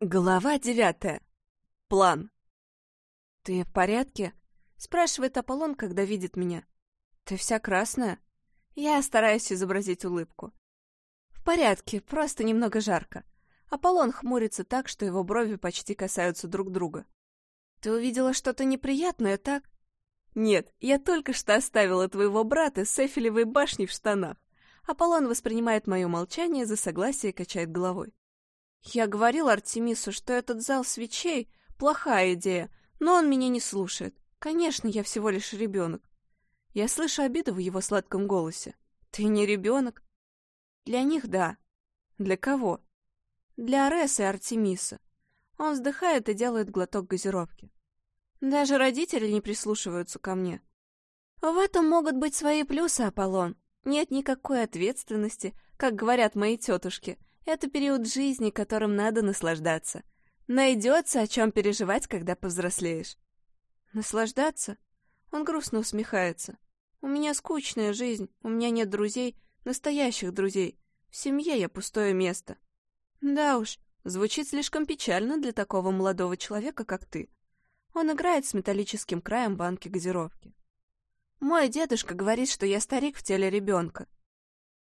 Глава девятая. План. «Ты в порядке?» — спрашивает Аполлон, когда видит меня. «Ты вся красная?» Я стараюсь изобразить улыбку. «В порядке, просто немного жарко». Аполлон хмурится так, что его брови почти касаются друг друга. «Ты увидела что-то неприятное, так?» «Нет, я только что оставила твоего брата с Эфелевой башней в штанах». Аполлон воспринимает мое молчание за согласие и качает головой. Я говорил Артемису, что этот зал свечей — плохая идея, но он меня не слушает. Конечно, я всего лишь ребенок. Я слышу обиду в его сладком голосе. Ты не ребенок? Для них — да. Для кого? Для Ареса и Артемиса. Он вздыхает и делает глоток газировки. Даже родители не прислушиваются ко мне. В этом могут быть свои плюсы, Аполлон. Нет никакой ответственности, как говорят мои тетушки, это период жизни, которым надо наслаждаться. Найдется, о чем переживать, когда повзрослеешь. Наслаждаться? Он грустно усмехается. У меня скучная жизнь, у меня нет друзей, настоящих друзей. В семье я пустое место. Да уж, звучит слишком печально для такого молодого человека, как ты. Он играет с металлическим краем банки газировки. Мой дедушка говорит, что я старик в теле ребенка.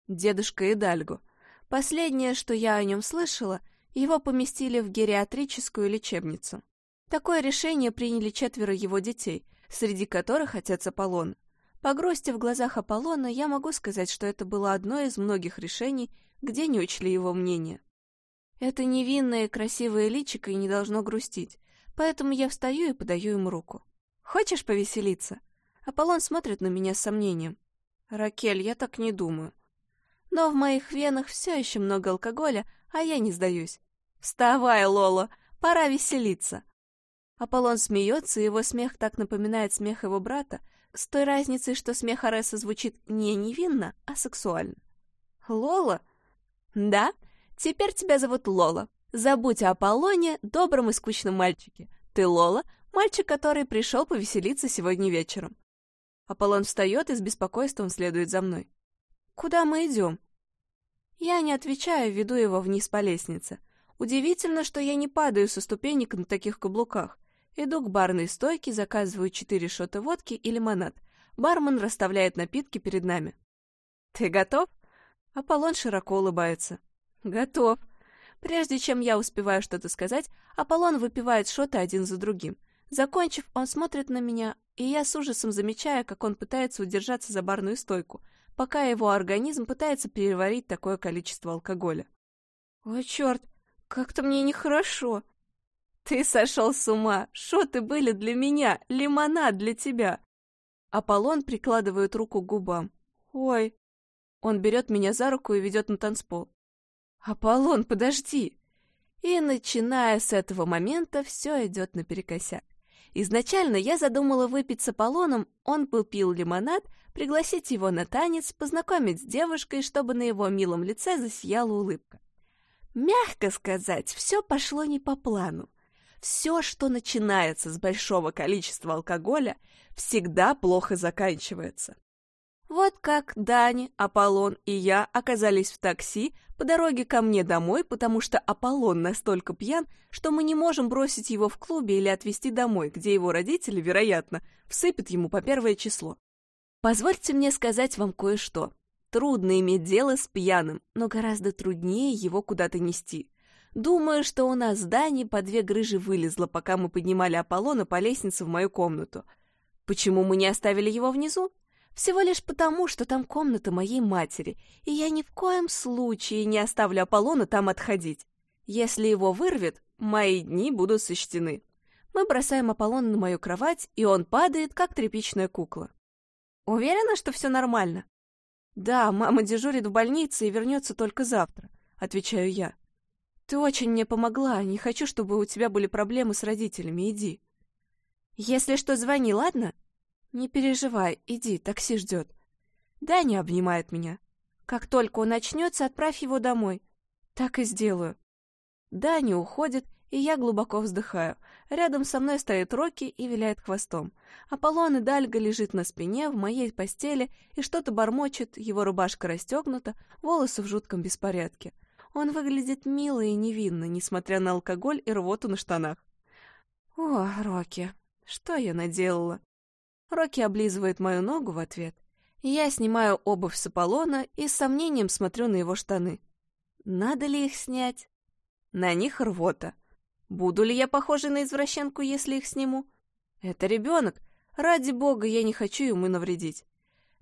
Дедушка Идальго — Последнее, что я о нем слышала, его поместили в гериатрическую лечебницу. Такое решение приняли четверо его детей, среди которых отец Аполлон. По грусти в глазах Аполлона я могу сказать, что это было одно из многих решений, где не учли его мнение. Это невинное и красивое личико и не должно грустить, поэтому я встаю и подаю ему руку. «Хочешь повеселиться?» Аполлон смотрит на меня с сомнением. «Ракель, я так не думаю. Но в моих венах все еще много алкоголя, а я не сдаюсь. «Вставай, Лоло, пора веселиться!» Аполлон смеется, и его смех так напоминает смех его брата, с той разницей, что смех Ареса звучит не невинно, а сексуально. «Лола?» «Да, теперь тебя зовут Лола. Забудь о Аполлоне, добром и скучном мальчике. Ты Лола, мальчик, который пришел повеселиться сегодня вечером». Аполлон встает и с беспокойством следует за мной. Куда мы идем?» Я не отвечаю, веду его вниз по лестнице. Удивительно, что я не падаю со ступенек на таких каблуках. Иду к барной стойке, заказываю четыре шота водки и лимонад. Бармен расставляет напитки перед нами. «Ты готов?» Аполлон широко улыбается. «Готов». Прежде чем я успеваю что-то сказать, Аполлон выпивает шоты один за другим. Закончив, он смотрит на меня, и я с ужасом замечаю, как он пытается удержаться за барную стойку, пока его организм пытается переварить такое количество алкоголя. «Ой, черт, как-то мне нехорошо!» «Ты сошел с ума! Шоты были для меня, лимонад для тебя!» Аполлон прикладывает руку к губам. «Ой!» Он берет меня за руку и ведет на танцпол. «Аполлон, подожди!» И, начиная с этого момента, все идет наперекосяк. Изначально я задумала выпить с Аполлоном, он бы пил лимонад, пригласить его на танец, познакомить с девушкой, чтобы на его милом лице засияла улыбка. Мягко сказать, все пошло не по плану. Все, что начинается с большого количества алкоголя, всегда плохо заканчивается. Вот как Дани, Аполлон и я оказались в такси по дороге ко мне домой, потому что Аполлон настолько пьян, что мы не можем бросить его в клубе или отвезти домой, где его родители, вероятно, всыпят ему по первое число. Позвольте мне сказать вам кое-что. Трудно иметь дело с пьяным, но гораздо труднее его куда-то нести. Думаю, что у нас Дани по две грыжи вылезло, пока мы поднимали Аполлона по лестнице в мою комнату. Почему мы не оставили его внизу? Всего лишь потому, что там комната моей матери, и я ни в коем случае не оставлю Аполлона там отходить. Если его вырвет, мои дни будут сочтены. Мы бросаем Аполлона на мою кровать, и он падает, как тряпичная кукла. Уверена, что все нормально? Да, мама дежурит в больнице и вернется только завтра, отвечаю я. Ты очень мне помогла, не хочу, чтобы у тебя были проблемы с родителями, иди. Если что, звони, ладно? Не переживай, иди, такси ждет. Даня обнимает меня. Как только он начнется, отправь его домой. Так и сделаю. Даня уходит, и я глубоко вздыхаю. Рядом со мной стоит Рокки и виляет хвостом. Аполлон и Дальга лежит на спине в моей постели и что-то бормочет, его рубашка расстегнута, волосы в жутком беспорядке. Он выглядит мило и невинно, несмотря на алкоголь и рвоту на штанах. О, Рокки, что я наделала? Рокки облизывает мою ногу в ответ. Я снимаю обувь с Аполлона и с сомнением смотрю на его штаны. Надо ли их снять? На них рвота. Буду ли я похожа на извращенку, если их сниму? Это ребенок. Ради бога, я не хочу ему навредить.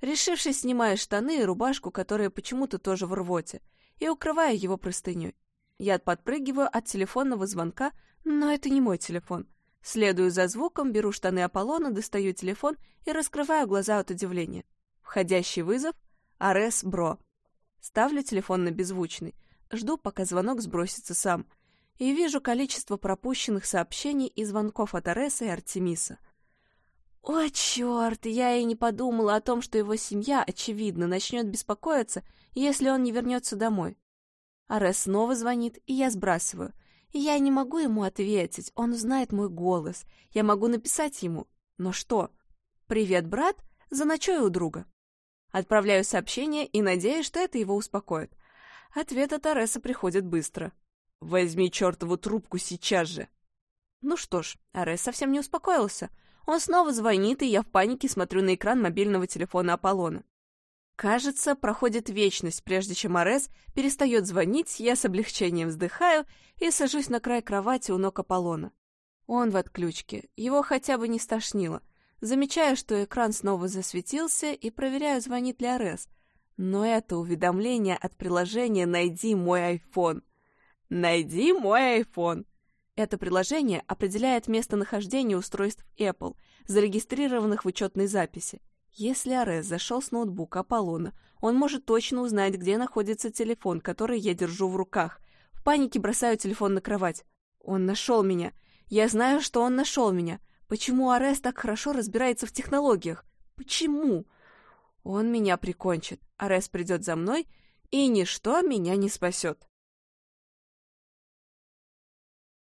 Решившись, снимаю штаны и рубашку, которая почему-то тоже в рвоте, и укрываю его простыней. Я подпрыгиваю от телефонного звонка, но это не мой телефон. Следую за звуком, беру штаны Аполлона, достаю телефон и раскрываю глаза от удивления. Входящий вызов — Арес Бро. Ставлю телефон на беззвучный, жду, пока звонок сбросится сам, и вижу количество пропущенных сообщений и звонков от Ареса и Артемиса. О, черт, я и не подумала о том, что его семья, очевидно, начнет беспокоиться, если он не вернется домой. Арес снова звонит, и я сбрасываю — я не могу ему ответить, он знает мой голос. Я могу написать ему. Но что? «Привет, брат, заночую у друга». Отправляю сообщение и надеюсь, что это его успокоит. Ответ от Ареса приходит быстро. «Возьми чертову трубку сейчас же!» Ну что ж, Арес совсем не успокоился. Он снова звонит, и я в панике смотрю на экран мобильного телефона Аполлона. Кажется, проходит вечность, прежде чем Арес перестает звонить, я с облегчением вздыхаю и сажусь на край кровати у ног Аполлона. Он в отключке, его хотя бы не стошнило. Замечаю, что экран снова засветился и проверяю, звонит ли Арес. Но это уведомление от приложения «Найди мой iPhone». «Найди мой iPhone». Это приложение определяет местонахождение устройств Apple, зарегистрированных в учетной записи. Если Арес зашел с ноутбука Аполлона, он может точно узнать, где находится телефон, который я держу в руках. В панике бросаю телефон на кровать. Он нашел меня. Я знаю, что он нашел меня. Почему Арес так хорошо разбирается в технологиях? Почему? Он меня прикончит. Арес придет за мной, и ничто меня не спасет.